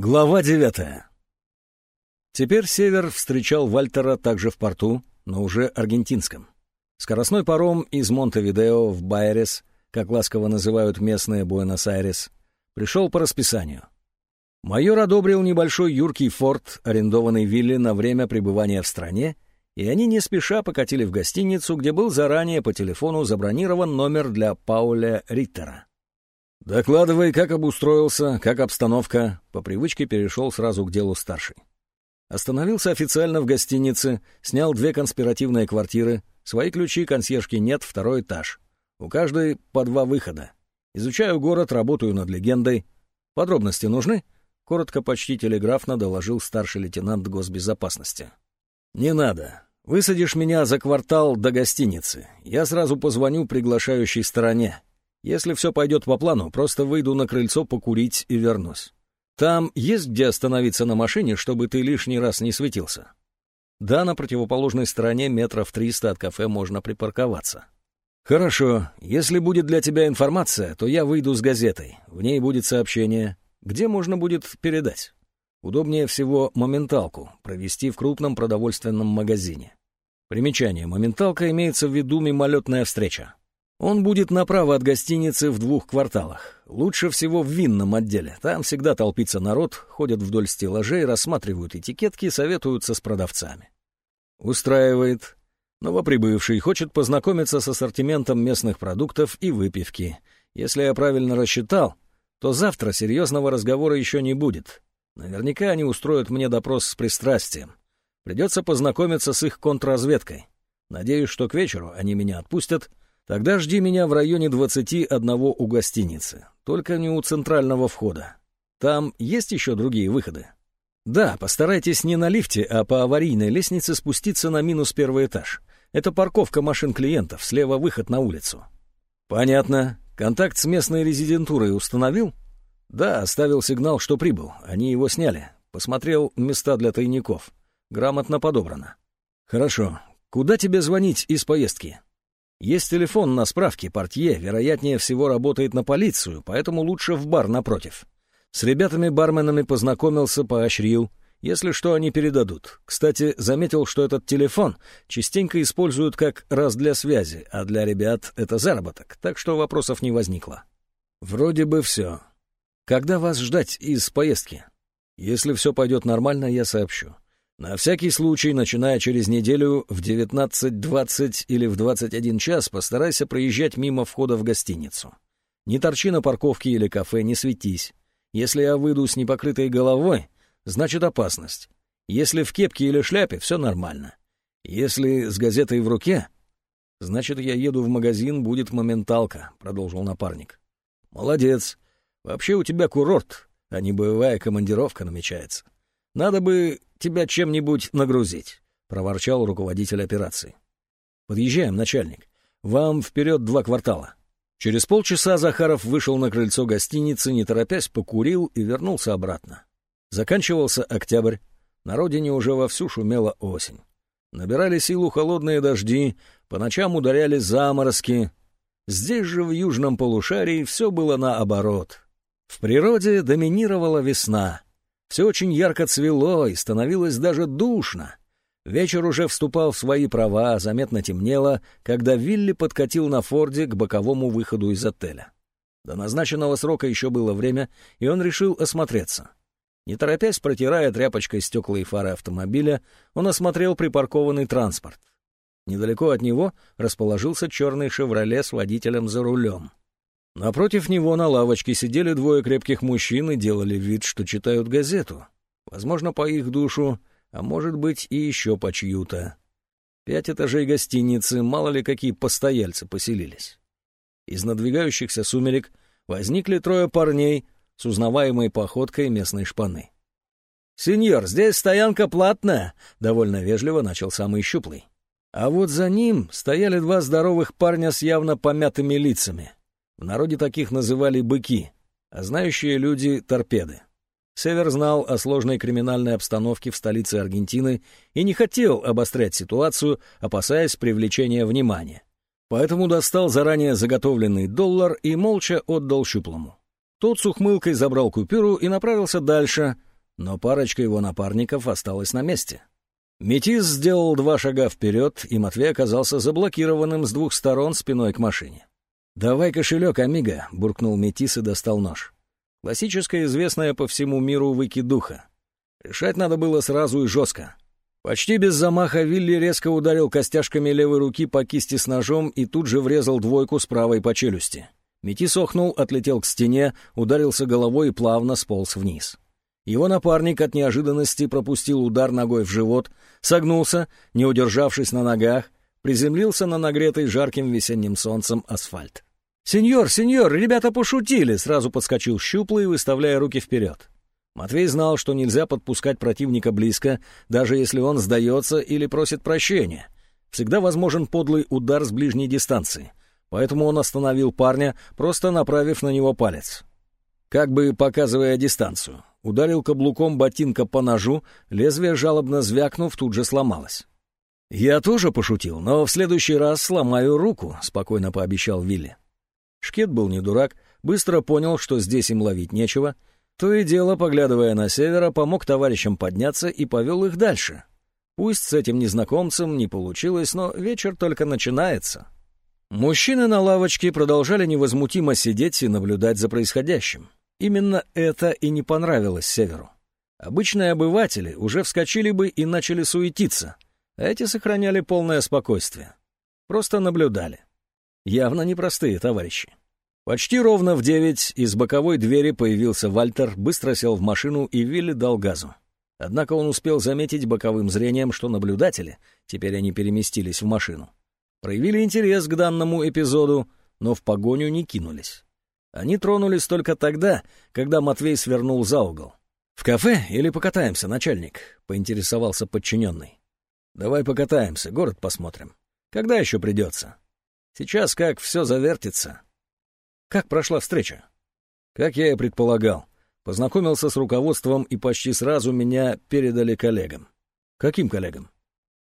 Глава девятая. Теперь Север встречал Вальтера также в порту, но уже аргентинском. Скоростной паром из Монтевидео в Байерес, как ласково называют местные Буэнос-Айрес, пришел по расписанию. Майор одобрил небольшой юркий форт, арендованный Вилли на время пребывания в стране, и они не спеша покатили в гостиницу, где был заранее по телефону забронирован номер для Пауля Риттера. «Докладывай, как обустроился, как обстановка», — по привычке перешел сразу к делу старший. Остановился официально в гостинице, снял две конспиративные квартиры, свои ключи консьержки нет, второй этаж. У каждой по два выхода. Изучаю город, работаю над легендой. Подробности нужны? Коротко, почти телеграфно доложил старший лейтенант госбезопасности. «Не надо. Высадишь меня за квартал до гостиницы. Я сразу позвоню приглашающей стороне. Если все пойдет по плану, просто выйду на крыльцо покурить и вернусь. Там есть где остановиться на машине, чтобы ты лишний раз не светился? Да, на противоположной стороне метров триста от кафе можно припарковаться. Хорошо, если будет для тебя информация, то я выйду с газетой. В ней будет сообщение, где можно будет передать. Удобнее всего моменталку провести в крупном продовольственном магазине. Примечание. Моменталка имеется в виду мимолетная встреча. Он будет направо от гостиницы в двух кварталах. Лучше всего в винном отделе. Там всегда толпится народ, ходят вдоль стеллажей, рассматривают этикетки, советуются с продавцами. Устраивает. Новоприбывший хочет познакомиться с ассортиментом местных продуктов и выпивки. Если я правильно рассчитал, то завтра серьезного разговора еще не будет. Наверняка они устроят мне допрос с пристрастием. Придется познакомиться с их контрразведкой. Надеюсь, что к вечеру они меня отпустят — Тогда жди меня в районе двадцати одного у гостиницы, только не у центрального входа. Там есть еще другие выходы? Да, постарайтесь не на лифте, а по аварийной лестнице спуститься на минус первый этаж. Это парковка машин клиентов, слева выход на улицу. Понятно. Контакт с местной резидентурой установил? Да, оставил сигнал, что прибыл. Они его сняли. Посмотрел места для тайников. Грамотно подобрано. Хорошо. Куда тебе звонить из поездки? Есть телефон на справке, портье, вероятнее всего, работает на полицию, поэтому лучше в бар напротив. С ребятами-барменами познакомился, поощрил. Если что, они передадут. Кстати, заметил, что этот телефон частенько используют как раз для связи, а для ребят это заработок, так что вопросов не возникло. Вроде бы все. Когда вас ждать из поездки? Если все пойдет нормально, я сообщу. На всякий случай, начиная через неделю в 19.20 или в 21 час, постарайся проезжать мимо входа в гостиницу. Не торчи на парковке или кафе, не светись. Если я выйду с непокрытой головой, значит опасность. Если в кепке или шляпе, все нормально. Если с газетой в руке, значит, я еду в магазин, будет моменталка, — продолжил напарник. Молодец. Вообще у тебя курорт, а не боевая командировка намечается. Надо бы тебя чем-нибудь нагрузить», — проворчал руководитель операции. «Подъезжаем, начальник. Вам вперед два квартала». Через полчаса Захаров вышел на крыльцо гостиницы, не торопясь, покурил и вернулся обратно. Заканчивался октябрь. На родине уже вовсю шумела осень. Набирали силу холодные дожди, по ночам ударяли заморозки. Здесь же, в южном полушарии, все было наоборот. В природе доминировала весна — все очень ярко цвело и становилось даже душно. Вечер уже вступал в свои права, заметно темнело, когда Вилли подкатил на Форде к боковому выходу из отеля. До назначенного срока еще было время, и он решил осмотреться. Не торопясь, протирая тряпочкой стекла и фары автомобиля, он осмотрел припаркованный транспорт. Недалеко от него расположился черный «Шевроле» с водителем за рулем. Напротив него на лавочке сидели двое крепких мужчин и делали вид, что читают газету. Возможно, по их душу, а может быть и еще по чью-то. Пять этажей гостиницы, мало ли какие постояльцы поселились. Из надвигающихся сумерек возникли трое парней с узнаваемой походкой местной шпаны. «Сеньор, здесь стоянка платная», — довольно вежливо начал самый щуплый. А вот за ним стояли два здоровых парня с явно помятыми лицами — в народе таких называли «быки», а знающие люди — торпеды. Север знал о сложной криминальной обстановке в столице Аргентины и не хотел обострять ситуацию, опасаясь привлечения внимания. Поэтому достал заранее заготовленный доллар и молча отдал щуплому. Тот с ухмылкой забрал купюру и направился дальше, но парочка его напарников осталась на месте. Метис сделал два шага вперед, и Матвей оказался заблокированным с двух сторон спиной к машине. «Давай кошелек, Амиго», — буркнул Метис и достал нож. Классическая, известная по всему миру выкидуха. Решать надо было сразу и жестко. Почти без замаха Вилли резко ударил костяшками левой руки по кисти с ножом и тут же врезал двойку с правой по челюсти. Метис охнул, отлетел к стене, ударился головой и плавно сполз вниз. Его напарник от неожиданности пропустил удар ногой в живот, согнулся, не удержавшись на ногах, приземлился на нагретый жарким весенним солнцем асфальт. «Сеньор, сеньор, ребята пошутили!» — сразу подскочил щуплый, выставляя руки вперед. Матвей знал, что нельзя подпускать противника близко, даже если он сдается или просит прощения. Всегда возможен подлый удар с ближней дистанции. Поэтому он остановил парня, просто направив на него палец. Как бы показывая дистанцию. Ударил каблуком ботинка по ножу, лезвие, жалобно звякнув, тут же сломалось. «Я тоже пошутил, но в следующий раз сломаю руку», — спокойно пообещал Вилли. Шкет был не дурак, быстро понял, что здесь им ловить нечего. То и дело, поглядывая на севера, помог товарищам подняться и повел их дальше. Пусть с этим незнакомцем не получилось, но вечер только начинается. Мужчины на лавочке продолжали невозмутимо сидеть и наблюдать за происходящим. Именно это и не понравилось Северу. Обычные обыватели уже вскочили бы и начали суетиться, а эти сохраняли полное спокойствие. Просто наблюдали. Явно непростые товарищи. Почти ровно в девять из боковой двери появился Вальтер, быстро сел в машину и Вилли дал газу. Однако он успел заметить боковым зрением, что наблюдатели, теперь они переместились в машину, проявили интерес к данному эпизоду, но в погоню не кинулись. Они тронулись только тогда, когда Матвей свернул за угол. «В кафе или покатаемся, начальник?» — поинтересовался подчиненный. «Давай покатаемся, город посмотрим. Когда еще придется?» Сейчас как все завертится. Как прошла встреча? Как я и предполагал. Познакомился с руководством и почти сразу меня передали коллегам. Каким коллегам?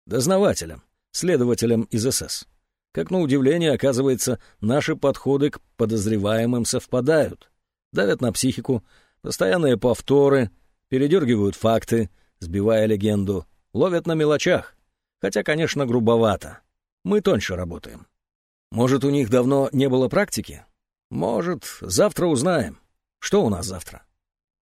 Дознавателям, следователям из СС. Как на удивление, оказывается, наши подходы к подозреваемым совпадают. Давят на психику, постоянные повторы, передергивают факты, сбивая легенду, ловят на мелочах. Хотя, конечно, грубовато. Мы тоньше работаем. Может, у них давно не было практики? Может, завтра узнаем. Что у нас завтра?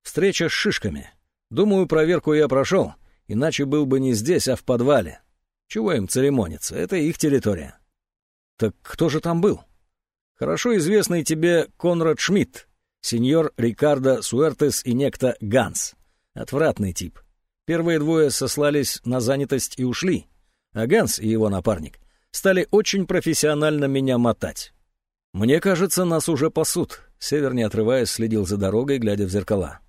Встреча с шишками. Думаю, проверку я прошел, иначе был бы не здесь, а в подвале. Чего им церемониться? Это их территория. Так кто же там был? Хорошо известный тебе Конрад Шмидт, сеньор Рикардо Суэртес и некто Ганс. Отвратный тип. Первые двое сослались на занятость и ушли, а Ганс и его напарник стали очень профессионально меня мотать. Мне кажется, нас уже пасут. Север, не отрываясь, следил за дорогой, глядя в зеркала.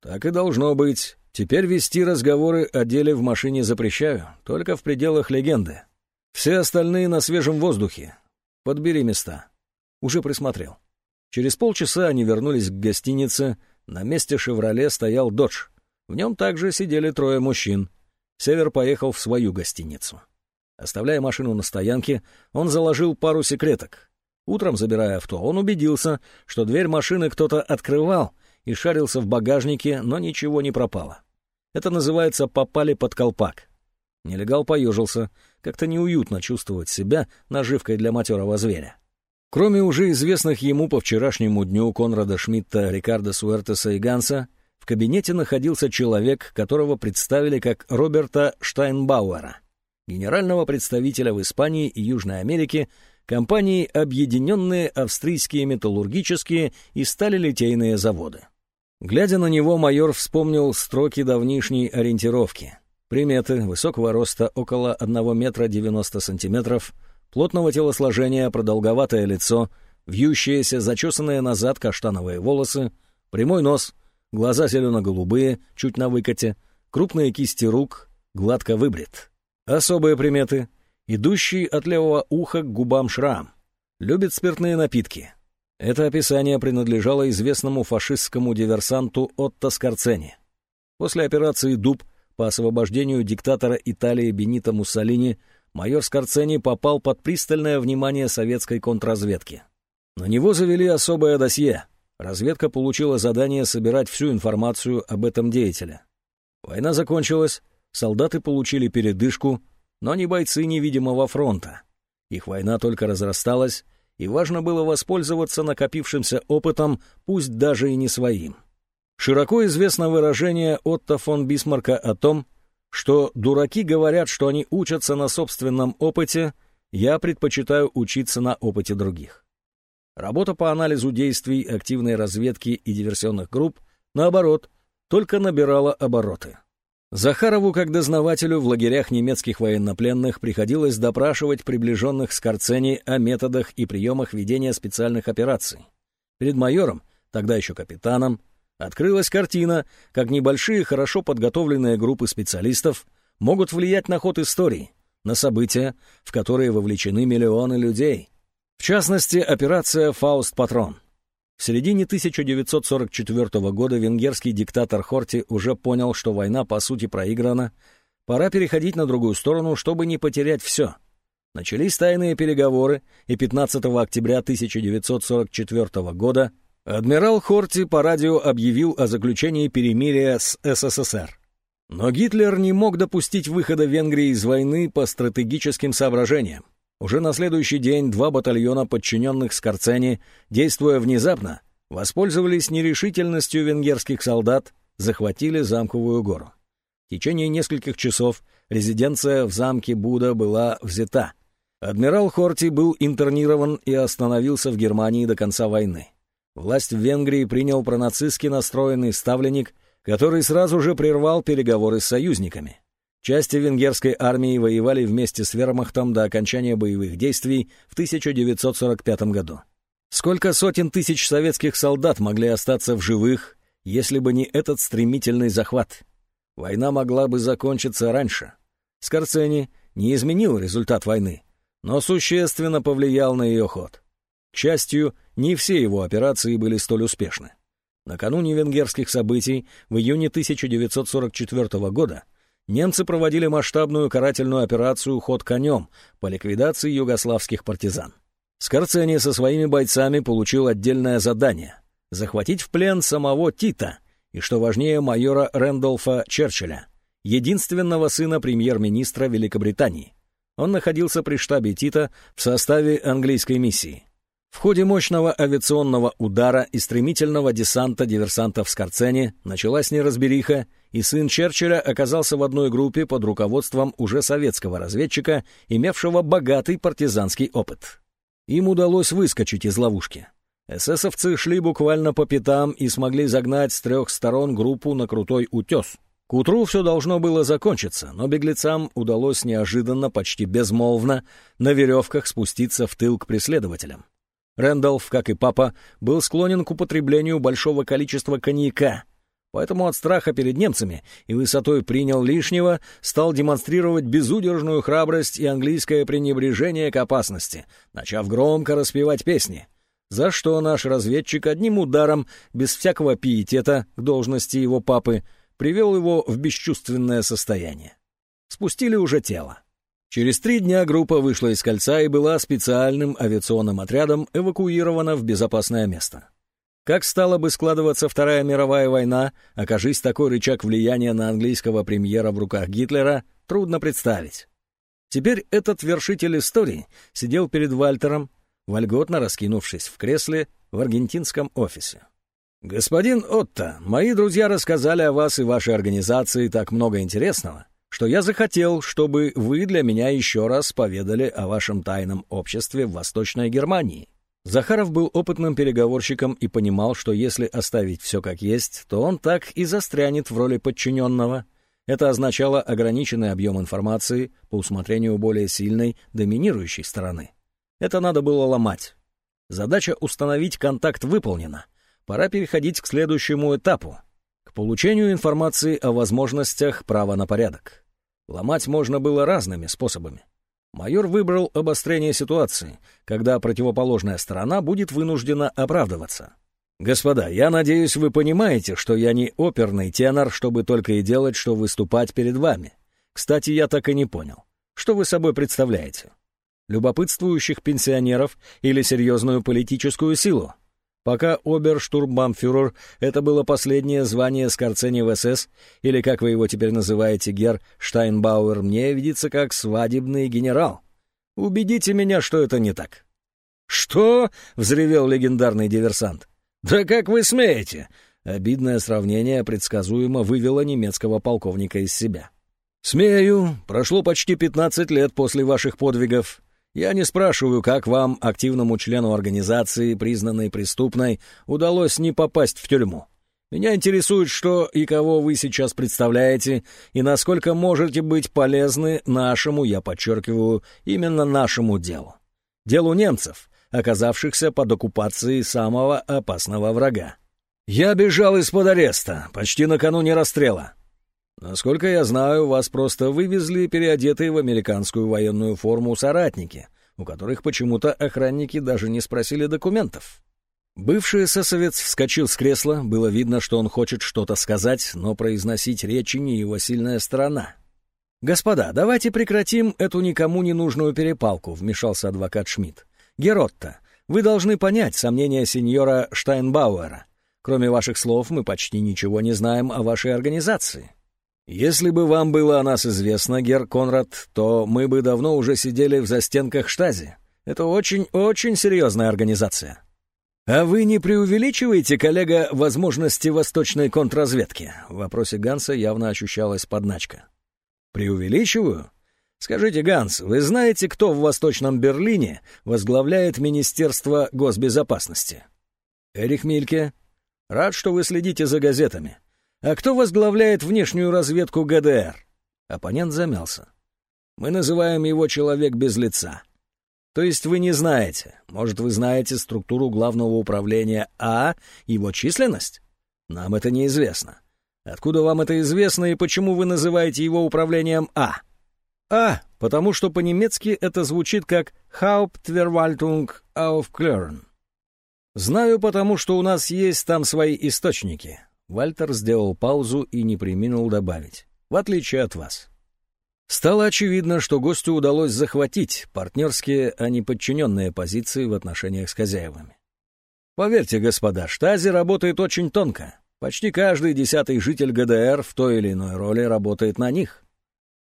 Так и должно быть. Теперь вести разговоры о деле в машине запрещаю, только в пределах легенды. Все остальные на свежем воздухе. Подбери места. Уже присмотрел. Через полчаса они вернулись к гостинице. На месте «Шевроле» стоял «Додж». В нем также сидели трое мужчин. Север поехал в свою гостиницу. Оставляя машину на стоянке, он заложил пару секреток. Утром, забирая авто, он убедился, что дверь машины кто-то открывал и шарился в багажнике, но ничего не пропало. Это называется «попали под колпак». Нелегал поежился, как-то неуютно чувствовать себя наживкой для матерого зверя. Кроме уже известных ему по вчерашнему дню Конрада Шмидта, Рикардо Суэртеса и Ганса, в кабинете находился человек, которого представили как Роберта Штайнбауэра — генерального представителя в Испании и Южной Америке компании Объединенные Австрийские металлургические и сталелитейные заводы. Глядя на него, майор вспомнил строки давнишней ориентировки. Приметы высокого роста около 1 метра 90 сантиметров, плотного телосложения, продолговатое лицо, вьющиеся, зачесанные назад каштановые волосы, прямой нос, глаза зелено-голубые, чуть на выкате, крупные кисти рук, гладко выбрит. Особые приметы. Идущий от левого уха к губам шрам. Любит спиртные напитки. Это описание принадлежало известному фашистскому диверсанту Отто Скорцени. После операции «Дуб» по освобождению диктатора Италии Бенита Муссолини майор Скорцени попал под пристальное внимание советской контрразведки. На него завели особое досье. Разведка получила задание собирать всю информацию об этом деятеле. Война закончилась, солдаты получили передышку, но не бойцы невидимого фронта. Их война только разрасталась, и важно было воспользоваться накопившимся опытом, пусть даже и не своим. Широко известно выражение Отто фон Бисмарка о том, что дураки говорят, что они учатся на собственном опыте, я предпочитаю учиться на опыте других. Работа по анализу действий активной разведки и диверсионных групп, наоборот, только набирала обороты. Захарову, как дознавателю в лагерях немецких военнопленных, приходилось допрашивать приближенных Скорцени о методах и приемах ведения специальных операций. Перед майором, тогда еще капитаном, открылась картина, как небольшие, хорошо подготовленные группы специалистов могут влиять на ход истории, на события, в которые вовлечены миллионы людей. В частности, операция «Фауст-Патрон», в середине 1944 года венгерский диктатор Хорти уже понял, что война по сути проиграна. Пора переходить на другую сторону, чтобы не потерять все. Начались тайные переговоры, и 15 октября 1944 года адмирал Хорти по радио объявил о заключении перемирия с СССР. Но Гитлер не мог допустить выхода Венгрии из войны по стратегическим соображениям. Уже на следующий день два батальона, подчиненных Скорцени, действуя внезапно, воспользовались нерешительностью венгерских солдат, захватили замковую гору. В течение нескольких часов резиденция в замке Буда была взята. Адмирал Хорти был интернирован и остановился в Германии до конца войны. Власть в Венгрии принял пронацистски настроенный ставленник, который сразу же прервал переговоры с союзниками. Части венгерской армии воевали вместе с вермахтом до окончания боевых действий в 1945 году. Сколько сотен тысяч советских солдат могли остаться в живых, если бы не этот стремительный захват? Война могла бы закончиться раньше. Скорцени не изменил результат войны, но существенно повлиял на ее ход. К счастью, не все его операции были столь успешны. Накануне венгерских событий в июне 1944 года немцы проводили масштабную карательную операцию «Ход конем» по ликвидации югославских партизан. Скорцени со своими бойцами получил отдельное задание — захватить в плен самого Тита и, что важнее, майора Рэндолфа Черчилля, единственного сына премьер-министра Великобритании. Он находился при штабе Тита в составе английской миссии. В ходе мощного авиационного удара и стремительного десанта диверсантов в Скорцене началась неразбериха, и сын Черчилля оказался в одной группе под руководством уже советского разведчика, имевшего богатый партизанский опыт. Им удалось выскочить из ловушки. Эсэсовцы шли буквально по пятам и смогли загнать с трех сторон группу на крутой утес. К утру все должно было закончиться, но беглецам удалось неожиданно, почти безмолвно, на веревках спуститься в тыл к преследователям. Рэндалф, как и папа, был склонен к употреблению большого количества коньяка, поэтому от страха перед немцами и высотой принял лишнего, стал демонстрировать безудержную храбрость и английское пренебрежение к опасности, начав громко распевать песни, за что наш разведчик одним ударом, без всякого пиетета к должности его папы, привел его в бесчувственное состояние. Спустили уже тело. Через три дня группа вышла из кольца и была специальным авиационным отрядом эвакуирована в безопасное место. Как стала бы складываться Вторая мировая война, окажись такой рычаг влияния на английского премьера в руках Гитлера, трудно представить. Теперь этот вершитель истории сидел перед Вальтером, вольготно раскинувшись в кресле в аргентинском офисе. «Господин Отто, мои друзья рассказали о вас и вашей организации так много интересного, что я захотел, чтобы вы для меня еще раз поведали о вашем тайном обществе в Восточной Германии. Захаров был опытным переговорщиком и понимал, что если оставить все как есть, то он так и застрянет в роли подчиненного. Это означало ограниченный объем информации по усмотрению более сильной, доминирующей стороны. Это надо было ломать. Задача установить контакт выполнена. Пора переходить к следующему этапу — к получению информации о возможностях права на порядок. Ломать можно было разными способами. Майор выбрал обострение ситуации, когда противоположная сторона будет вынуждена оправдываться. «Господа, я надеюсь, вы понимаете, что я не оперный тенор, чтобы только и делать, что выступать перед вами. Кстати, я так и не понял. Что вы собой представляете? Любопытствующих пенсионеров или серьезную политическую силу? Пока оберштурмбанфюрер — это было последнее звание Скорцени в СС, или, как вы его теперь называете, Гер Штайнбауэр, мне видится как свадебный генерал. Убедите меня, что это не так. «Что?» — взревел легендарный диверсант. «Да как вы смеете?» Обидное сравнение предсказуемо вывело немецкого полковника из себя. «Смею. Прошло почти пятнадцать лет после ваших подвигов. Я не спрашиваю, как вам, активному члену организации, признанной преступной, удалось не попасть в тюрьму. Меня интересует, что и кого вы сейчас представляете, и насколько можете быть полезны нашему, я подчеркиваю, именно нашему делу. Делу немцев, оказавшихся под оккупацией самого опасного врага. Я бежал из-под ареста, почти накануне расстрела. Насколько я знаю, вас просто вывезли переодетые в американскую военную форму соратники, у которых почему-то охранники даже не спросили документов. Бывший эсэсовец вскочил с кресла, было видно, что он хочет что-то сказать, но произносить речи не его сильная сторона. «Господа, давайте прекратим эту никому не нужную перепалку», — вмешался адвокат Шмидт. «Геротта, вы должны понять сомнения сеньора Штайнбауэра. Кроме ваших слов, мы почти ничего не знаем о вашей организации. Если бы вам было о нас известно, Гер Конрад, то мы бы давно уже сидели в застенках штази. Это очень-очень серьезная организация. А вы не преувеличиваете, коллега, возможности восточной контрразведки? В вопросе Ганса явно ощущалась подначка. Преувеличиваю? Скажите, Ганс, вы знаете, кто в Восточном Берлине возглавляет Министерство госбезопасности? Эрих Мильке, Рад, что вы следите за газетами. А кто возглавляет внешнюю разведку ГДР? Оппонент замялся. Мы называем его «человек без лица». То есть вы не знаете. Может, вы знаете структуру главного управления А, его численность? Нам это неизвестно. Откуда вам это известно и почему вы называете его управлением А? А, потому что по-немецки это звучит как Hauptverwaltung Aufklärung. «Знаю, потому что у нас есть там свои источники». Вальтер сделал паузу и не приминул добавить. «В отличие от вас». Стало очевидно, что гостю удалось захватить партнерские, а не подчиненные позиции в отношениях с хозяевами. Поверьте, господа, штази работает очень тонко. Почти каждый десятый житель ГДР в той или иной роли работает на них.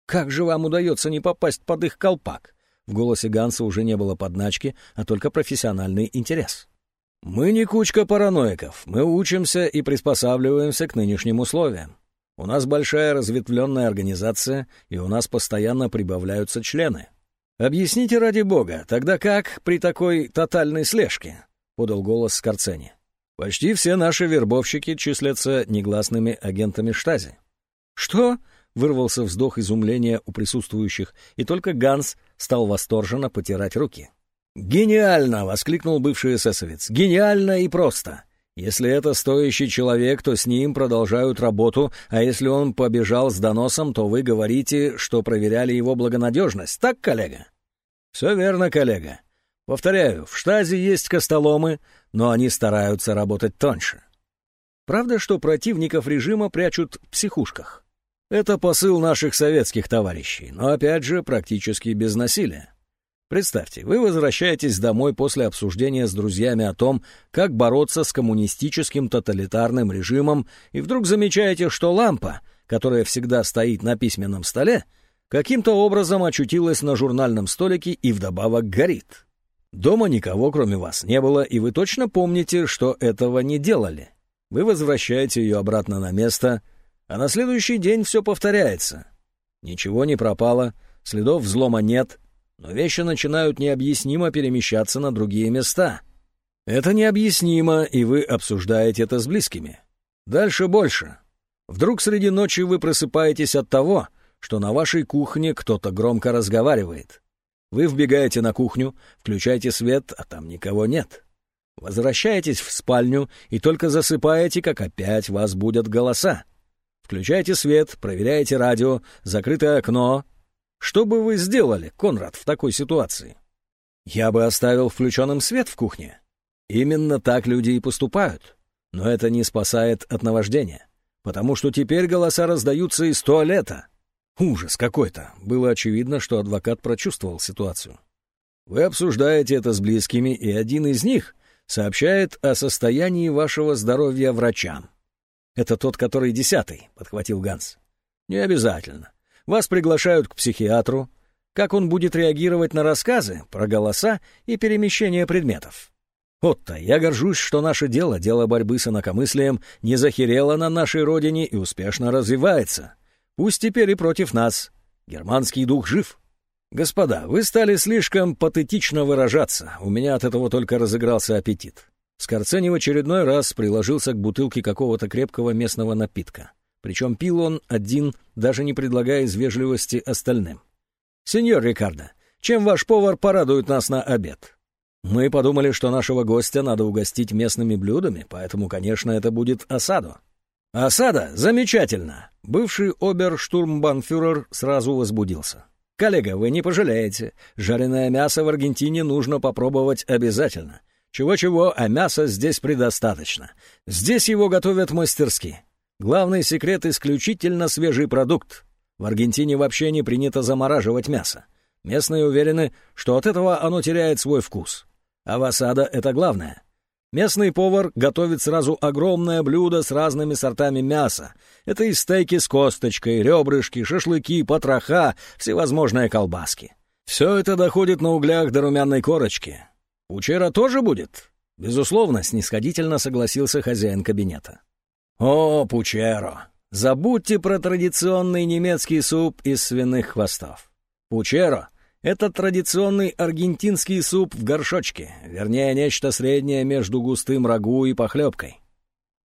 Как же вам удается не попасть под их колпак? В голосе Ганса уже не было подначки, а только профессиональный интерес. Мы не кучка параноиков, мы учимся и приспосабливаемся к нынешним условиям. У нас большая разветвленная организация, и у нас постоянно прибавляются члены. Объясните ради бога, тогда как при такой тотальной слежке? Подал голос Скорцени. Почти все наши вербовщики числятся негласными агентами штази. Что? Вырвался вздох изумления у присутствующих, и только Ганс стал восторженно потирать руки. «Гениально!» — воскликнул бывший эсэсовец. «Гениально и просто! Если это стоящий человек, то с ним продолжают работу, а если он побежал с доносом, то вы говорите, что проверяли его благонадежность. Так, коллега?» «Все верно, коллега. Повторяю, в штазе есть костоломы, но они стараются работать тоньше. Правда, что противников режима прячут в психушках? Это посыл наших советских товарищей, но опять же практически без насилия. Представьте, вы возвращаетесь домой после обсуждения с друзьями о том, как бороться с коммунистическим тоталитарным режимом, и вдруг замечаете, что лампа, которая всегда стоит на письменном столе, каким-то образом очутилась на журнальном столике и вдобавок горит. Дома никого, кроме вас, не было, и вы точно помните, что этого не делали. Вы возвращаете ее обратно на место, а на следующий день все повторяется. Ничего не пропало, следов взлома нет — но вещи начинают необъяснимо перемещаться на другие места. Это необъяснимо, и вы обсуждаете это с близкими. Дальше больше. Вдруг среди ночи вы просыпаетесь от того, что на вашей кухне кто-то громко разговаривает. Вы вбегаете на кухню, включаете свет, а там никого нет. Возвращаетесь в спальню и только засыпаете, как опять вас будут голоса. Включаете свет, проверяете радио, закрытое окно, что бы вы сделали, Конрад, в такой ситуации? Я бы оставил включенным свет в кухне. Именно так люди и поступают. Но это не спасает от наваждения, потому что теперь голоса раздаются из туалета. Ужас какой-то. Было очевидно, что адвокат прочувствовал ситуацию. Вы обсуждаете это с близкими, и один из них, сообщает о состоянии вашего здоровья врачам. Это тот, который десятый, подхватил Ганс. Не обязательно. Вас приглашают к психиатру. Как он будет реагировать на рассказы про голоса и перемещение предметов? Отто, я горжусь, что наше дело, дело борьбы с инакомыслием, не захерело на нашей родине и успешно развивается. Пусть теперь и против нас. Германский дух жив. Господа, вы стали слишком патетично выражаться. У меня от этого только разыгрался аппетит. Скорцени в очередной раз приложился к бутылке какого-то крепкого местного напитка. Причем пил он один, даже не предлагая из вежливости остальным. «Сеньор Рикардо, чем ваш повар порадует нас на обед?» Мы подумали, что нашего гостя надо угостить местными блюдами, поэтому, конечно, это будет осаду. Осада? Замечательно! Бывший оберштурмбанфюрер сразу возбудился. Коллега, вы не пожалеете. Жареное мясо в Аргентине нужно попробовать обязательно. Чего-чего, а мяса здесь предостаточно. Здесь его готовят мастерски. Главный секрет — исключительно свежий продукт. В Аргентине вообще не принято замораживать мясо. Местные уверены, что от этого оно теряет свой вкус. А васада — это главное. Местный повар готовит сразу огромное блюдо с разными сортами мяса. Это и стейки с косточкой, ребрышки, шашлыки, потроха, всевозможные колбаски. Все это доходит на углях до румяной корочки. Пучера тоже будет? Безусловно, снисходительно согласился хозяин кабинета. О, пучеро! Забудьте про традиционный немецкий суп из свиных хвостов. Пучеро это традиционный аргентинский суп в горшочке, вернее, нечто среднее между густым рагу и похлебкой.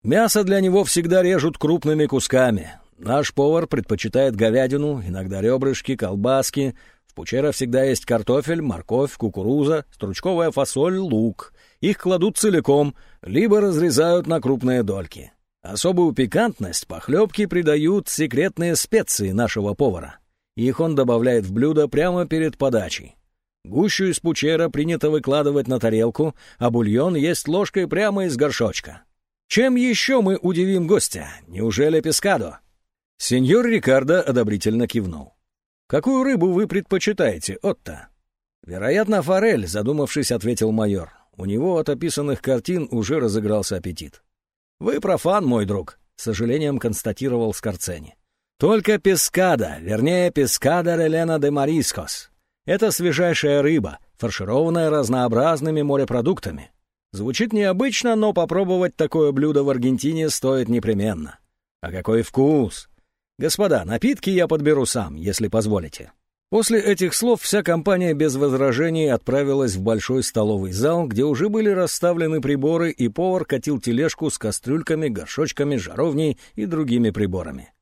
Мясо для него всегда режут крупными кусками. Наш повар предпочитает говядину, иногда ребрышки, колбаски. В пучера всегда есть картофель, морковь, кукуруза, стручковая фасоль, лук. Их кладут целиком, либо разрезают на крупные дольки. Особую пикантность похлебки придают секретные специи нашего повара. Их он добавляет в блюдо прямо перед подачей. Гущу из пучера принято выкладывать на тарелку, а бульон есть ложкой прямо из горшочка. Чем еще мы удивим гостя? Неужели пескадо? Сеньор Рикардо одобрительно кивнул. «Какую рыбу вы предпочитаете, Отто?» «Вероятно, форель», — задумавшись, ответил майор. У него от описанных картин уже разыгрался аппетит. «Вы профан, мой друг», — с сожалением констатировал Скорцени. Только пескада, вернее, пескада релена де марискос. Это свежайшая рыба, фаршированная разнообразными морепродуктами. Звучит необычно, но попробовать такое блюдо в Аргентине стоит непременно. А какой вкус! Господа, напитки я подберу сам, если позволите. После этих слов вся компания без возражений отправилась в большой столовый зал, где уже были расставлены приборы, и повар катил тележку с кастрюльками, горшочками, жаровней и другими приборами.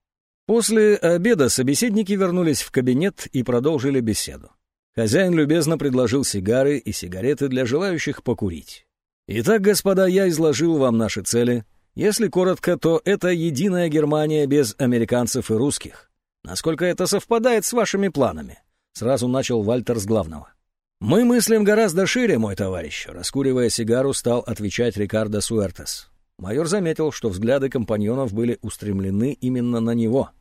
После обеда собеседники вернулись в кабинет и продолжили беседу. Хозяин любезно предложил сигары и сигареты для желающих покурить. «Итак, господа, я изложил вам наши цели. Если коротко, то это единая Германия без американцев и русских. Насколько это совпадает с вашими планами?» Сразу начал Вальтер с главного. «Мы мыслим гораздо шире, мой товарищ», — раскуривая сигару, стал отвечать Рикардо Суэртес. Майор заметил, что взгляды компаньонов были устремлены именно на него —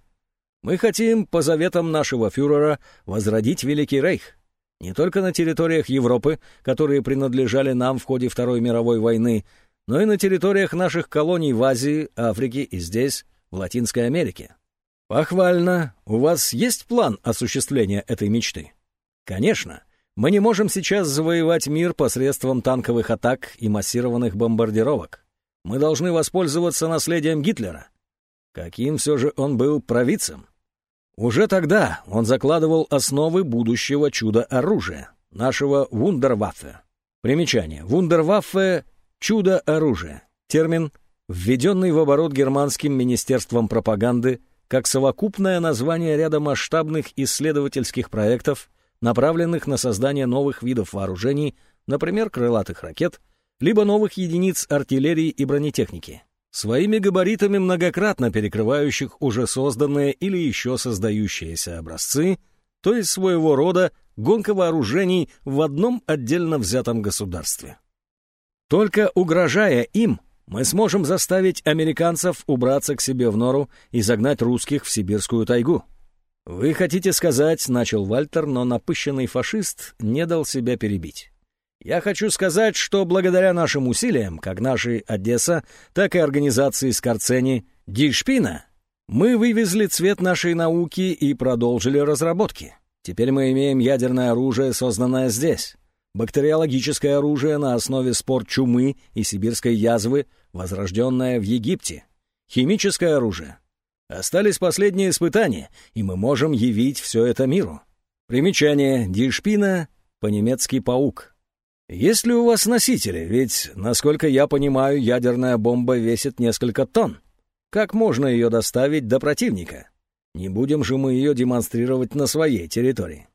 мы хотим, по заветам нашего фюрера, возродить Великий Рейх. Не только на территориях Европы, которые принадлежали нам в ходе Второй мировой войны, но и на территориях наших колоний в Азии, Африке и здесь, в Латинской Америке. Похвально. У вас есть план осуществления этой мечты? Конечно. Мы не можем сейчас завоевать мир посредством танковых атак и массированных бомбардировок. Мы должны воспользоваться наследием Гитлера. Каким все же он был провидцем? Уже тогда он закладывал основы будущего чуда-оружия, нашего вундерваффе. Примечание. Вундерваффе — чудо-оружие. Термин, введенный в оборот германским министерством пропаганды как совокупное название ряда масштабных исследовательских проектов, направленных на создание новых видов вооружений, например, крылатых ракет, либо новых единиц артиллерии и бронетехники своими габаритами многократно перекрывающих уже созданные или еще создающиеся образцы, то есть своего рода гонка вооружений в одном отдельно взятом государстве. Только угрожая им, мы сможем заставить американцев убраться к себе в нору и загнать русских в сибирскую тайгу. «Вы хотите сказать», — начал Вальтер, но напыщенный фашист не дал себя перебить. Я хочу сказать, что благодаря нашим усилиям, как нашей Одесса, так и организации Скорцени Дишпина, мы вывезли цвет нашей науки и продолжили разработки. Теперь мы имеем ядерное оружие, созданное здесь. Бактериологическое оружие на основе спор чумы и сибирской язвы, возрожденное в Египте. Химическое оружие. Остались последние испытания, и мы можем явить все это миру. Примечание. Дишпина, по-немецки «паук». Есть ли у вас носители? Ведь, насколько я понимаю, ядерная бомба весит несколько тонн. Как можно ее доставить до противника? Не будем же мы ее демонстрировать на своей территории.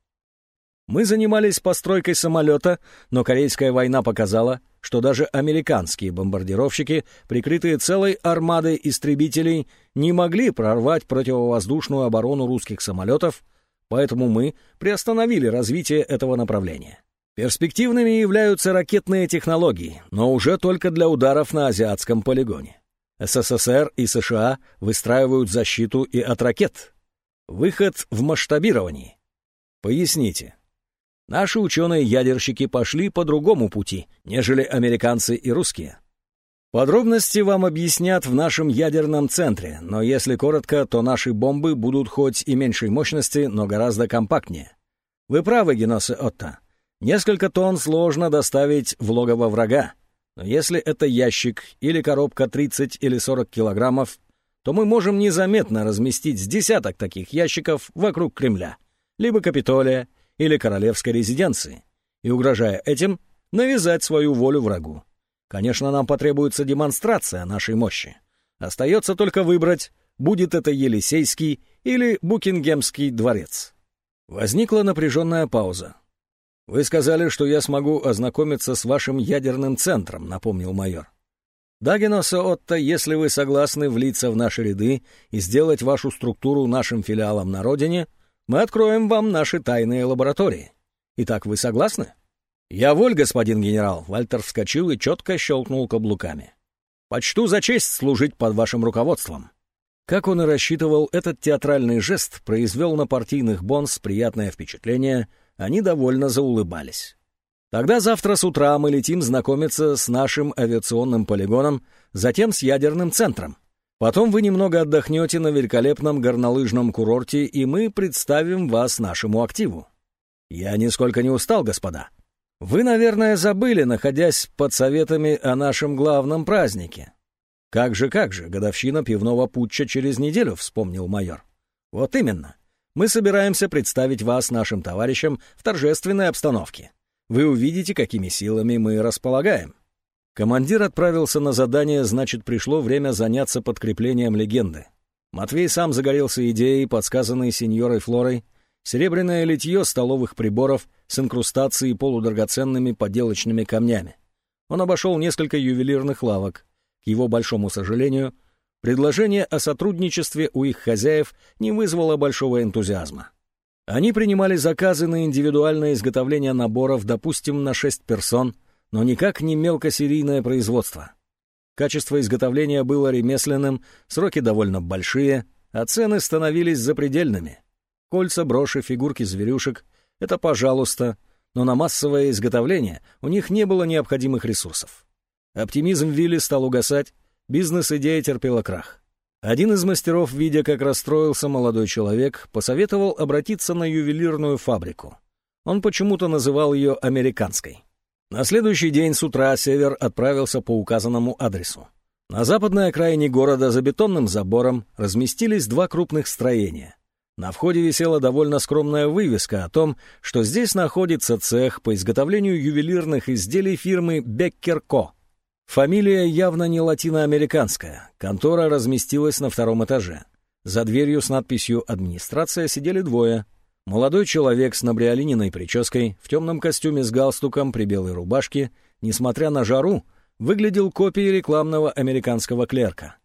Мы занимались постройкой самолета, но Корейская война показала, что даже американские бомбардировщики, прикрытые целой армадой истребителей, не могли прорвать противовоздушную оборону русских самолетов, поэтому мы приостановили развитие этого направления. Перспективными являются ракетные технологии, но уже только для ударов на азиатском полигоне. СССР и США выстраивают защиту и от ракет. Выход в масштабировании. Поясните. Наши ученые-ядерщики пошли по другому пути, нежели американцы и русские. Подробности вам объяснят в нашем ядерном центре, но если коротко, то наши бомбы будут хоть и меньшей мощности, но гораздо компактнее. Вы правы, Геносы Отто. Несколько тонн сложно доставить в логово врага, но если это ящик или коробка 30 или 40 килограммов, то мы можем незаметно разместить с десяток таких ящиков вокруг Кремля, либо Капитолия или Королевской резиденции, и, угрожая этим, навязать свою волю врагу. Конечно, нам потребуется демонстрация нашей мощи. Остается только выбрать, будет это Елисейский или Букингемский дворец. Возникла напряженная пауза. «Вы сказали, что я смогу ознакомиться с вашим ядерным центром», — напомнил майор. «Да, Геноса Отто, если вы согласны влиться в наши ряды и сделать вашу структуру нашим филиалом на родине, мы откроем вам наши тайные лаборатории. Итак, вы согласны?» «Я воль, господин генерал», — Вальтер вскочил и четко щелкнул каблуками. «Почту за честь служить под вашим руководством». Как он и рассчитывал, этот театральный жест произвел на партийных бонс приятное впечатление — они довольно заулыбались. Тогда завтра с утра мы летим знакомиться с нашим авиационным полигоном, затем с ядерным центром. Потом вы немного отдохнете на великолепном горнолыжном курорте, и мы представим вас нашему активу. Я нисколько не устал, господа. Вы, наверное, забыли, находясь под советами о нашем главном празднике. Как же, как же, годовщина пивного путча через неделю, вспомнил майор. Вот именно мы собираемся представить вас нашим товарищам в торжественной обстановке. Вы увидите, какими силами мы располагаем». Командир отправился на задание, значит, пришло время заняться подкреплением легенды. Матвей сам загорелся идеей, подсказанной сеньорой Флорой, серебряное литье столовых приборов с инкрустацией полудрагоценными поделочными камнями. Он обошел несколько ювелирных лавок. К его большому сожалению, Предложение о сотрудничестве у их хозяев не вызвало большого энтузиазма. Они принимали заказы на индивидуальное изготовление наборов, допустим, на 6 персон, но никак не мелкосерийное производство. Качество изготовления было ремесленным, сроки довольно большие, а цены становились запредельными. Кольца, броши, фигурки зверюшек — это пожалуйста, но на массовое изготовление у них не было необходимых ресурсов. Оптимизм Вилли стал угасать, Бизнес-идея терпела крах. Один из мастеров, видя, как расстроился молодой человек, посоветовал обратиться на ювелирную фабрику. Он почему-то называл ее американской. На следующий день с утра Север отправился по указанному адресу. На западной окраине города за бетонным забором разместились два крупных строения. На входе висела довольно скромная вывеска о том, что здесь находится цех по изготовлению ювелирных изделий фирмы «Беккер Ко», Фамилия явно не латиноамериканская. Контора разместилась на втором этаже. За дверью с надписью «Администрация» сидели двое. Молодой человек с набриолининой прической, в темном костюме с галстуком при белой рубашке, несмотря на жару, выглядел копией рекламного американского клерка.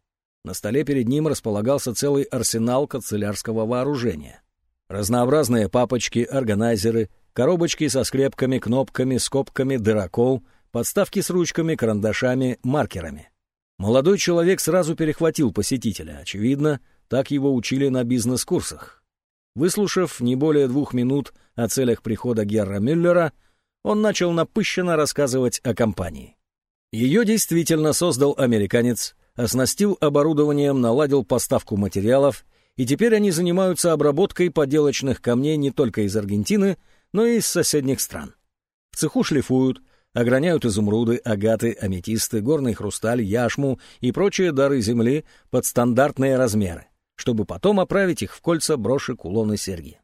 На столе перед ним располагался целый арсенал канцелярского вооружения. Разнообразные папочки, органайзеры, коробочки со скрепками, кнопками, скобками, дырокол — подставки с ручками, карандашами, маркерами. Молодой человек сразу перехватил посетителя. Очевидно, так его учили на бизнес-курсах. Выслушав не более двух минут о целях прихода Герра Мюллера, он начал напыщенно рассказывать о компании. Ее действительно создал американец, оснастил оборудованием, наладил поставку материалов, и теперь они занимаются обработкой поделочных камней не только из Аргентины, но и из соседних стран. В цеху шлифуют, ограняют изумруды, агаты, аметисты, горный хрусталь, яшму и прочие дары земли под стандартные размеры, чтобы потом оправить их в кольца, броши, кулоны, серьги.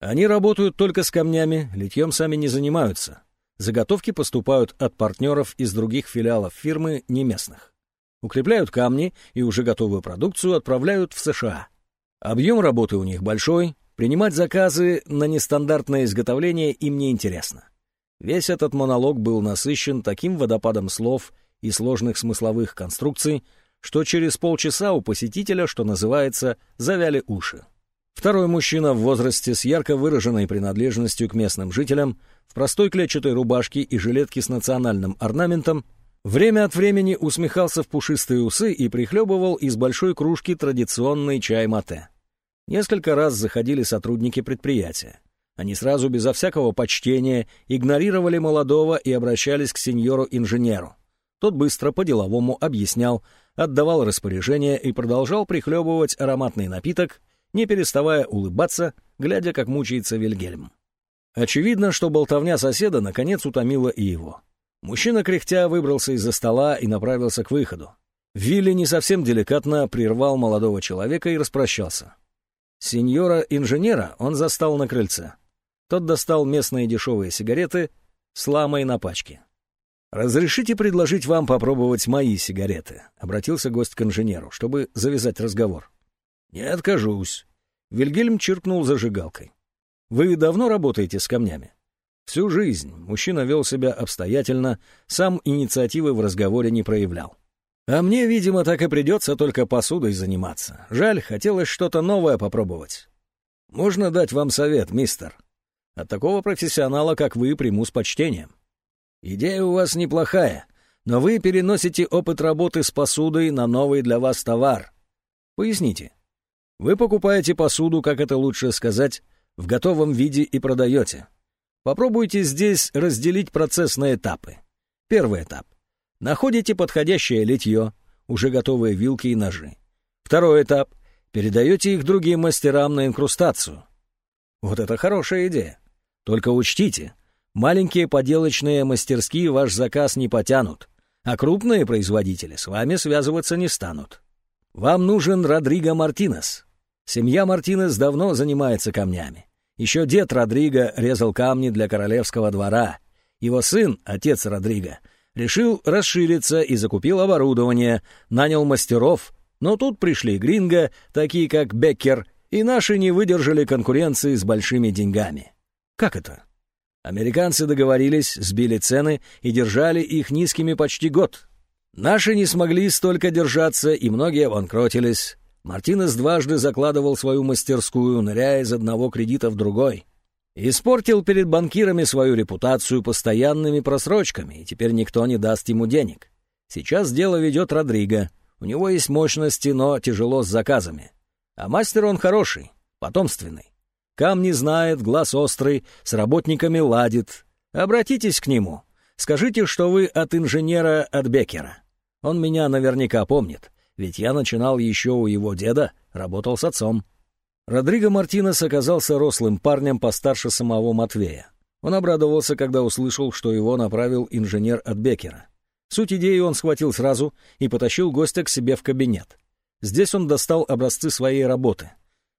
Они работают только с камнями, литьем сами не занимаются. Заготовки поступают от партнеров из других филиалов фирмы, не местных. Укрепляют камни и уже готовую продукцию отправляют в США. Объем работы у них большой, принимать заказы на нестандартное изготовление им не интересно. Весь этот монолог был насыщен таким водопадом слов и сложных смысловых конструкций, что через полчаса у посетителя, что называется, завяли уши. Второй мужчина в возрасте с ярко выраженной принадлежностью к местным жителям, в простой клетчатой рубашке и жилетке с национальным орнаментом, время от времени усмехался в пушистые усы и прихлебывал из большой кружки традиционный чай-мате. Несколько раз заходили сотрудники предприятия. Они сразу, безо всякого почтения, игнорировали молодого и обращались к сеньору-инженеру. Тот быстро по-деловому объяснял, отдавал распоряжение и продолжал прихлебывать ароматный напиток, не переставая улыбаться, глядя, как мучается Вильгельм. Очевидно, что болтовня соседа наконец утомила и его. Мужчина кряхтя выбрался из-за стола и направился к выходу. Вилли не совсем деликатно прервал молодого человека и распрощался. Сеньора-инженера он застал на крыльце. Тот достал местные дешевые сигареты с ламой на пачке. «Разрешите предложить вам попробовать мои сигареты?» — обратился гость к инженеру, чтобы завязать разговор. «Не откажусь». Вильгельм чиркнул зажигалкой. «Вы давно работаете с камнями?» Всю жизнь мужчина вел себя обстоятельно, сам инициативы в разговоре не проявлял. А мне, видимо, так и придется только посудой заниматься. Жаль, хотелось что-то новое попробовать. Можно дать вам совет, мистер. От такого профессионала, как вы, приму с почтением. Идея у вас неплохая, но вы переносите опыт работы с посудой на новый для вас товар. Поясните. Вы покупаете посуду, как это лучше сказать, в готовом виде и продаете. Попробуйте здесь разделить процесс на этапы. Первый этап. Находите подходящее литье, уже готовые вилки и ножи. Второй этап. Передаете их другим мастерам на инкрустацию. Вот это хорошая идея. Только учтите, маленькие поделочные мастерские ваш заказ не потянут, а крупные производители с вами связываться не станут. Вам нужен Родриго Мартинес, Семья Мартинес давно занимается камнями. Еще дед Родриго резал камни для королевского двора. Его сын, отец Родриго, решил расшириться и закупил оборудование, нанял мастеров, но тут пришли гринго, такие как Беккер, и наши не выдержали конкуренции с большими деньгами. Как это? Американцы договорились, сбили цены и держали их низкими почти год. Наши не смогли столько держаться, и многие обанкротились. Мартинес дважды закладывал свою мастерскую, ныряя из одного кредита в другой. Испортил перед банкирами свою репутацию постоянными просрочками, и теперь никто не даст ему денег. Сейчас дело ведет Родриго. У него есть мощности, но тяжело с заказами. А мастер он хороший, потомственный. Камни знает, глаз острый, с работниками ладит. Обратитесь к нему. Скажите, что вы от инженера от Беккера. Он меня наверняка помнит ведь я начинал еще у его деда, работал с отцом. Родриго Мартинес оказался рослым парнем постарше самого Матвея. Он обрадовался, когда услышал, что его направил инженер от Беккера. Суть идеи он схватил сразу и потащил гостя к себе в кабинет. Здесь он достал образцы своей работы.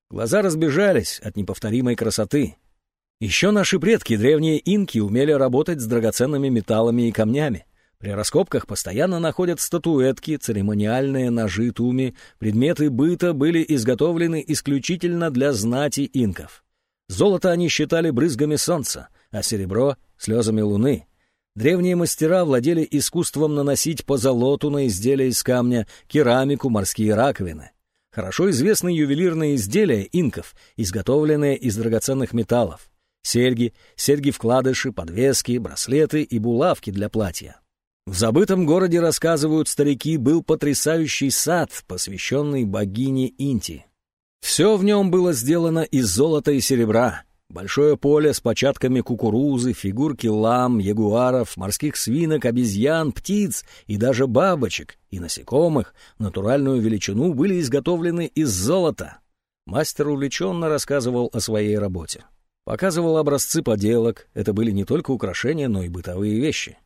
Глаза разбежались от неповторимой красоты. Еще наши предки, древние инки, умели работать с драгоценными металлами и камнями. При раскопках постоянно находят статуэтки, церемониальные ножи туми, предметы быта были изготовлены исключительно для знати инков. Золото они считали брызгами солнца, а серебро — слезами луны. Древние мастера владели искусством наносить по золоту на изделия из камня, керамику, морские раковины. Хорошо известны ювелирные изделия инков, изготовленные из драгоценных металлов. Серьги, серьги-вкладыши, подвески, браслеты и булавки для платья. В забытом городе, рассказывают старики, был потрясающий сад, посвященный богине Инти. Все в нем было сделано из золота и серебра. Большое поле с початками кукурузы, фигурки лам, ягуаров, морских свинок, обезьян, птиц и даже бабочек и насекомых натуральную величину были изготовлены из золота. Мастер увлеченно рассказывал о своей работе. Показывал образцы поделок, это были не только украшения, но и бытовые вещи.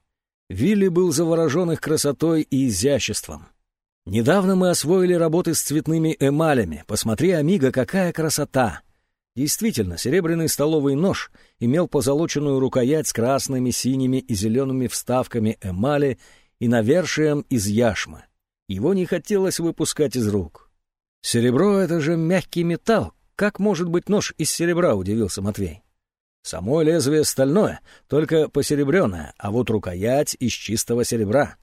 Вилли был заворожен их красотой и изяществом. «Недавно мы освоили работы с цветными эмалями. Посмотри, Амиго, какая красота!» Действительно, серебряный столовый нож имел позолоченную рукоять с красными, синими и зелеными вставками эмали и навершием из яшмы. Его не хотелось выпускать из рук. «Серебро — это же мягкий металл. Как может быть нож из серебра?» — удивился Матвей. «Само лезвие стальное, только посеребренное, а вот рукоять из чистого серебра».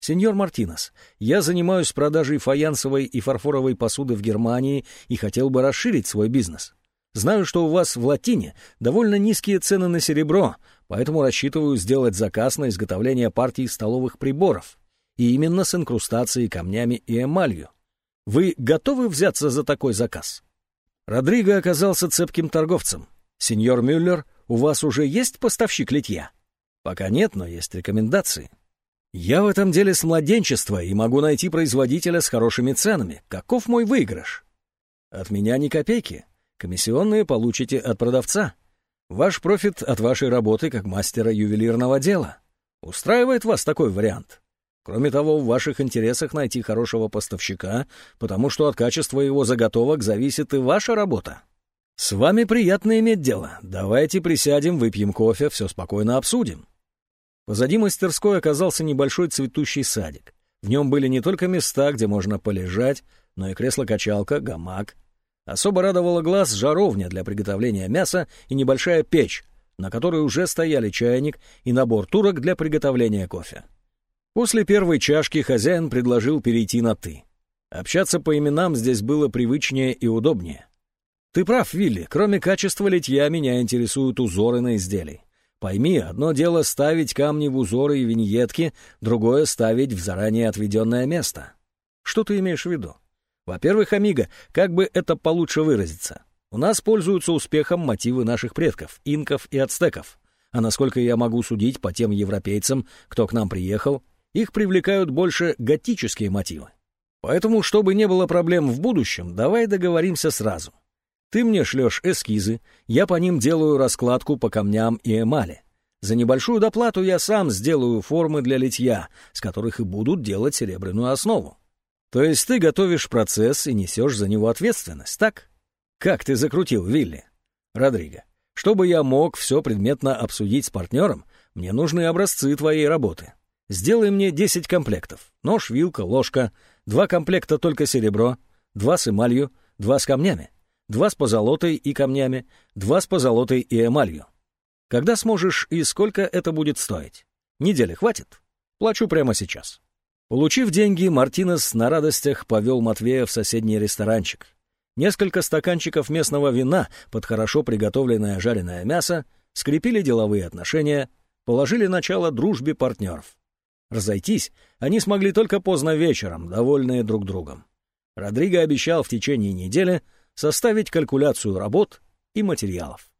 «Сеньор Мартинес, я занимаюсь продажей фаянсовой и фарфоровой посуды в Германии и хотел бы расширить свой бизнес. Знаю, что у вас в Латине довольно низкие цены на серебро, поэтому рассчитываю сделать заказ на изготовление партии столовых приборов, и именно с инкрустацией камнями и эмалью. Вы готовы взяться за такой заказ? Родриго оказался цепким торговцем. Сеньор Мюллер, у вас уже есть поставщик литья? Пока нет, но есть рекомендации. Я в этом деле с младенчества и могу найти производителя с хорошими ценами. Каков мой выигрыш? От меня ни копейки. Комиссионные получите от продавца. Ваш профит от вашей работы как мастера ювелирного дела. Устраивает вас такой вариант? Кроме того, в ваших интересах найти хорошего поставщика, потому что от качества его заготовок зависит и ваша работа. С вами приятно иметь дело. Давайте присядем, выпьем кофе, все спокойно обсудим. Позади мастерской оказался небольшой цветущий садик. В нем были не только места, где можно полежать, но и кресло-качалка, гамак, Особо радовала глаз жаровня для приготовления мяса и небольшая печь, на которой уже стояли чайник и набор турок для приготовления кофе. После первой чашки хозяин предложил перейти на «ты». Общаться по именам здесь было привычнее и удобнее. «Ты прав, Вилли, кроме качества литья меня интересуют узоры на изделии. Пойми, одно дело ставить камни в узоры и виньетки, другое — ставить в заранее отведенное место. Что ты имеешь в виду? Во-первых, Амиго, как бы это получше выразиться? У нас пользуются успехом мотивы наших предков, инков и ацтеков. А насколько я могу судить по тем европейцам, кто к нам приехал, их привлекают больше готические мотивы. Поэтому, чтобы не было проблем в будущем, давай договоримся сразу. Ты мне шлешь эскизы, я по ним делаю раскладку по камням и эмали. За небольшую доплату я сам сделаю формы для литья, с которых и будут делать серебряную основу. То есть ты готовишь процесс и несешь за него ответственность, так? Как ты закрутил, Вилли? Родриго, чтобы я мог все предметно обсудить с партнером, мне нужны образцы твоей работы. Сделай мне 10 комплектов. Нож, вилка, ложка, два комплекта только серебро, два с эмалью, два с камнями, два с позолотой и камнями, два с позолотой и эмалью. Когда сможешь и сколько это будет стоить? Недели хватит? Плачу прямо сейчас. Получив деньги, Мартинес на радостях повел Матвея в соседний ресторанчик. Несколько стаканчиков местного вина под хорошо приготовленное жареное мясо скрепили деловые отношения, положили начало дружбе партнеров. Разойтись они смогли только поздно вечером, довольные друг другом. Родриго обещал в течение недели составить калькуляцию работ и материалов.